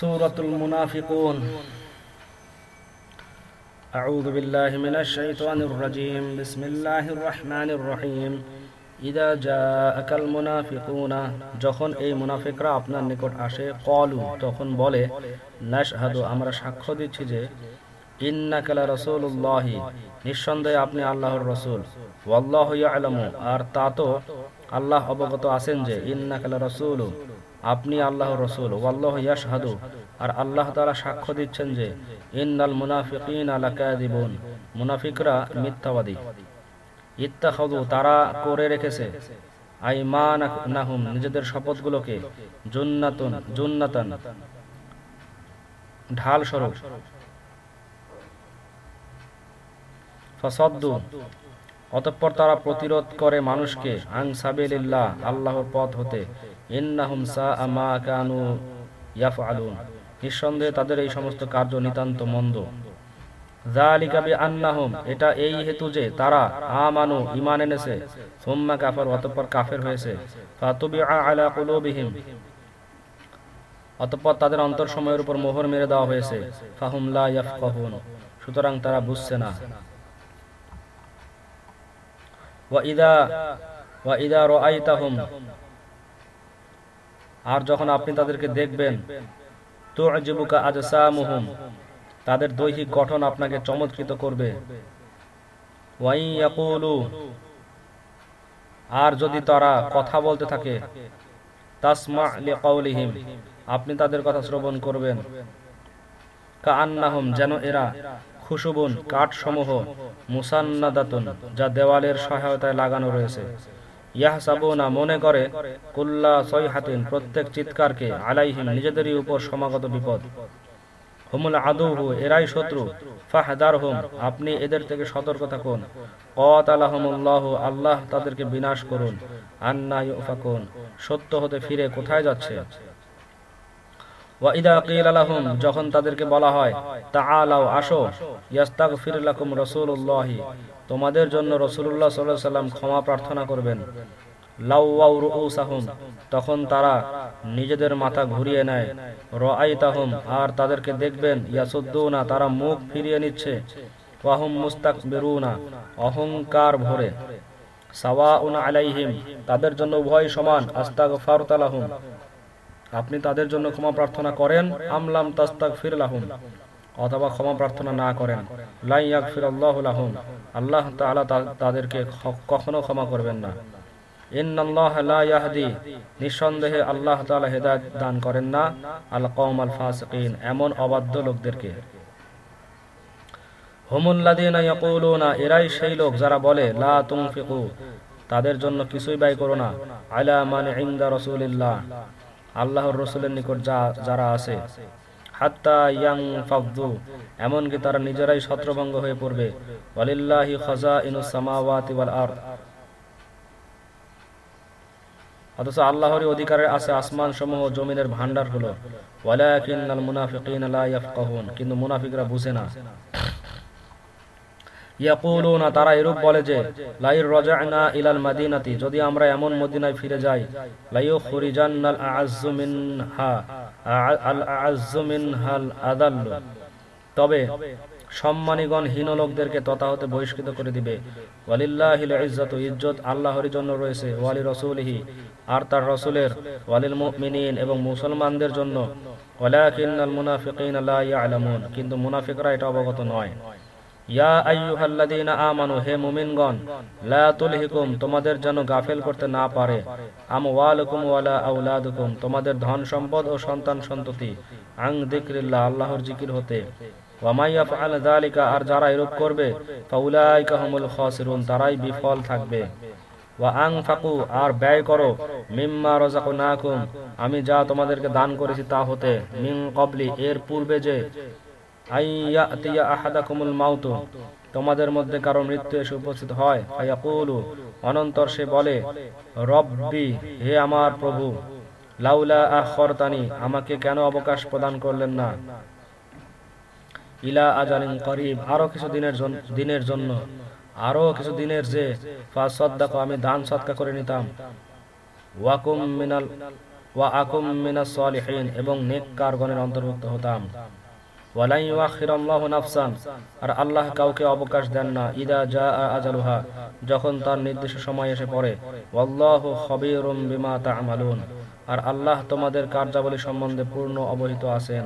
سورة المنافقون أعوذ بالله من الشيطان الرجيم بسم الله الرحمن الرحيم إذا جاءك المنافقون যখন এই মুনাফিকরা আপনার নিকট আসে কলু তখন বলে নাশহাদু আমরা সাক্ষ্য দিচ্ছি যে ইন্নাকালা রাসূলুল্লাহি নিঃসন্দেহে আপনি আল্লাহর রাসূল ওয়াল্লাহু ইয়ালামু আর তা তো আল্লাহ অবগত আছেন যে ইন্নাকালা রাসূলু আপনি আল্লাহর রসুল, ওয়াল্লাহ ইয়াশহাদু। আর আল্লাহ তাআলা সাক্ষ্য দিচ্ছেন যে, ইন্নাল মুনাফিকিনা লাকাযিবুন। মুনাফিকরা মিথ্যাবাদী। ইত্তাখাযু, তারা করে রেখেছে। আইমানাহুম, নিজেদের শপথগুলোকে জুন্নাতুন, জুন্নাতান। ঢাল স্বরূপ ফাসাদ্দু, অতঃপর তারা প্রতিরোধ করে মানুষকে আং সাবিলিল্লাহ, আল্লাহর পথ হতে। ইন্নাহুম সাআ মা কানু ইয়াফআলুন। নিঃসন্দেহে তাদের এই সমস্ত কার্য নিতান্ত মন্দ। এটা এই হেতু যে তারা আমানু, ঈমান এনেছে। সুম্মা কাফার, অতঃপর কাফের হয়েছে। অতঃপর তাদের উপর মোহর মেরে দেওয়া হয়েছে। সুতরাং তারা বুঝছে না। ওয়াইদা ওয়াইদা রাআইতাহুম আর যখন আপনি তাদেরকে দেখবেন, তুজিবুকা আজসামুহুম, তাদের দৈহিক গঠন আপনাকে চমৎকৃত করবে। আর যদি তারা কথা বলতে থাকে আপনি তাদের কথা শ্রবণ করবেন। কাআন্নাহুম, যেন এরা খুশুবুন কাঠ সমূহ মুসান্নাদাতুন, যা দেওয়ালের সহায়তায় লাগানো রয়েছে। ইয়াহসাবুনা মনে করে, কুল্লা সৈহাতিন প্রত্যেক চিৎকারকে নিজেদেরই উপর সমাগত বিপদ। হুমুল এরাই শত্রু। ফাহদার হুম আপনি এদের থেকে সতর্ক থাকুন। আল্লাহ তাদেরকে বিনাশ করুন। আন্না ইউফাকুন, সত্য হতে ফিরে কোথায় যাচ্ছে? ওয়াইদা যখন তাদেরকে বলা হয় তাআলাও আসো। ইয়াস্তাগফির তোমাদের জন্য সাল্লাল্লাহু সাল্লাম ক্ষমা প্রার্থনা করবেন। লাউওয়াউ রুউসাহুম, তখন তারা নিজেদের মাথা ঘুরিয়ে নেয়। রাআইতাহুম, আর তাদেরকে দেখবেন, ইয়াসুদ্দুনা, তারা মুখ ফিরিয়ে নিচ্ছে। ওয়াহুম মুস্তাকবিরুনা, অহংকার ভরে। সাওয়াউন আলাইহিম, তাদের জন্য উভয় সমান। আস্তাগফারতু লাহুম আপনি তাদের জন্য ক্ষমা প্রার্থনা করেন। আমলাম তাস্তাক ফিরলাহুম অথবা ক্ষমা প্রার্থনা না করেন। আল্লাহ তাদেরকে কখনো ক্ষমা করবেন না। নিঃসন্দেহে আল্লাহ হেদায়েত দান করেন না। আল কওম আল এমন অবাধ্য লোকদেরকে। এরাই সেই লোক যারা বলে, লা তুনফিকু। তাদের জন্য কিছুই ব্যয় করো না। আলা মান ইনদা রাসূলিল্লাহ। আল্লাহর রসুলের নিকট যা যারা আছে হাত্তা ইয়াং ফাবদু এমনকি তারা নিজেরাই ছত্রভঙ্গ হয়ে পড়বে। ওয়ালিল্লাহি খাজা ইনুস সামাওয়াতি ওয়াল আরদ। অথচ আল্লাহরই অধিকারের আছে আসমান সমূহ জমিনের ভান্ডার হলো। ওয়ালাকিন্নাল মুনাফিকিন লা ইয়াফকাহুন, কিন্তু মুনাফিকরা বুঝে না। ইয়াকুলুনা, তারা এরূপ বলে যে, লাইর রাজা'না ইলাল মাদিনাতি, যদি আমরা এমন মদিনায় ফিরে যাই লাইয়ু খুরিজান্নাল আ'আজ্জু মিনহা আল আ'আজ্জু মিনহাল আদাল্লু তবে সম্মানীগণ হীন লোকদেরকে তথা হতে বহিষ্কৃত করে দিবে। ওয়ালিল্লাহিল ইজ্জাতু, ইজ্জত আল্লাহর জন্য রয়েছে, ওয়ালি রাসূলিহি, আর তার রাসূলের, ওয়ালিল মুমিনিন এবং মুসলমানদের জন্য। ওয়ালাকিন্নাল মুনাফিকিনা লা ইয়ালামুন, কিন্তু মুনাফিকরা এটা অবগত নয়। ইয়া হে মুমিনগণ তোমাদের যেন গাফেল করতে না পারে। ওয়ালা তোমাদের ধন সম্পদ ও সন্তান সন্ততি। আং যিকরিল্লাহ, আল্লাহর জিকির হতে। ওয়া মাই ইয়াফআল যালিকা, আর যারা এরূপ করবে তারাই বিফল থাকবে। আনফাকু, আর ব্যয় করো, মিম্মা আমি যা তোমাদেরকে দান করেছি তা হতে এর পূর্বে যে তোমাদের মধ্যে কারও মৃত্যু এসে উপস্থিত হয়। অনন্তর সে বলে, রব্বি, হে আমার প্রভু, লাউলা আখরতানি, আমাকে কেন অবকাশ প্রদান করলেন না? ইলা আজালিন করিব, আরও কিছু দিনের দিনের জন্য। আরও কিছু দিনের যে আমি দান সৎকা করে নিতাম। ওয়াকুম মিনাল, ওয়া আকুম মিনাস সালিহিন, এবং নেক কারগণের অন্তর্ভুক্ত হতাম। ওয়ালাই নাফসান। আর আল্লাহ কাউকে অবকাশ দেন না। ইদা জা আজালুহা। যখন তার নির্দিষ্ট সময় এসে পড়ে, ওয়াল্লাহু খবীরুম বিমা তা'মালুন। আর আল্লাহ তোমাদের কার্যাবলী সম্বন্ধে পূর্ণ অবহিত আছেন।